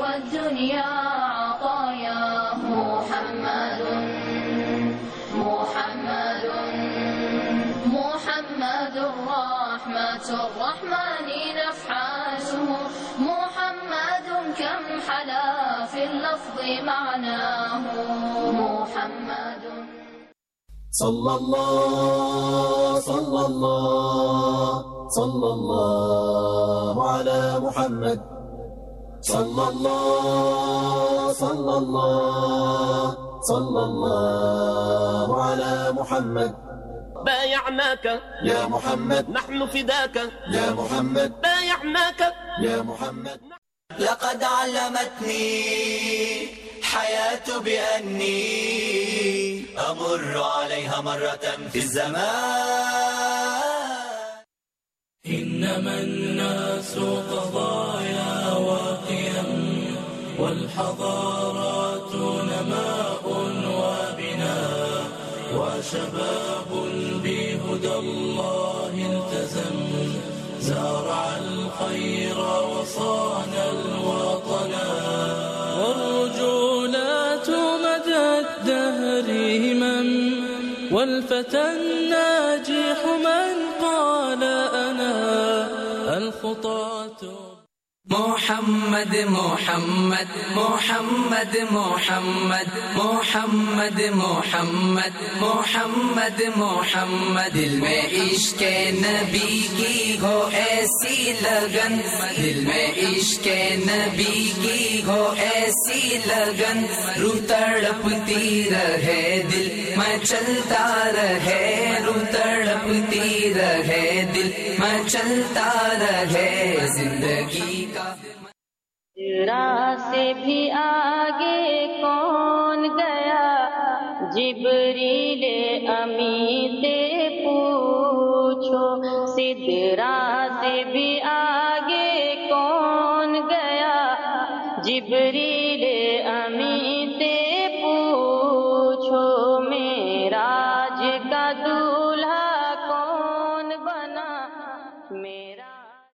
والدنيا عطاياه محمد محمد محمد رحمة الرحمن نفحاته محمد كم حلا في اللفظ معناه محمد. صلى الله صلى الله صلى الله على محمد. صلى الله صلى الله صلى الله على محمد. بايعناك يا محمد. نحن فداك يا محمد. بايعناك يا محمد. لقد علمتني حياة بأني أمر عليها مرة في الزمان. إنما الناس قضايا والحضارات نماء وبناء وشباب بهدى الله التزم زارع الخير وصان الوطنا والرجولات مدى الدهر همم والفتى الناجح من قال أنا الخطاة محمد محمد محمد محمد محمد محمد محمد محمد دل میں عشق نبی کی ہو اے ऐसी लगन, दिल में इश्क नबी की हो ऐसी लगन। रू तड़पती रहे दिल, में चलता रहे। रू तड़पती रहे दिल, में चलता रहे। ज़िंदगी का से भी आगे कौन गया? जिबरीले अमी पूछो। सिदरा से भी आगे कौन गया? जिबरील अमी से पूछो मेराज का दूल्हा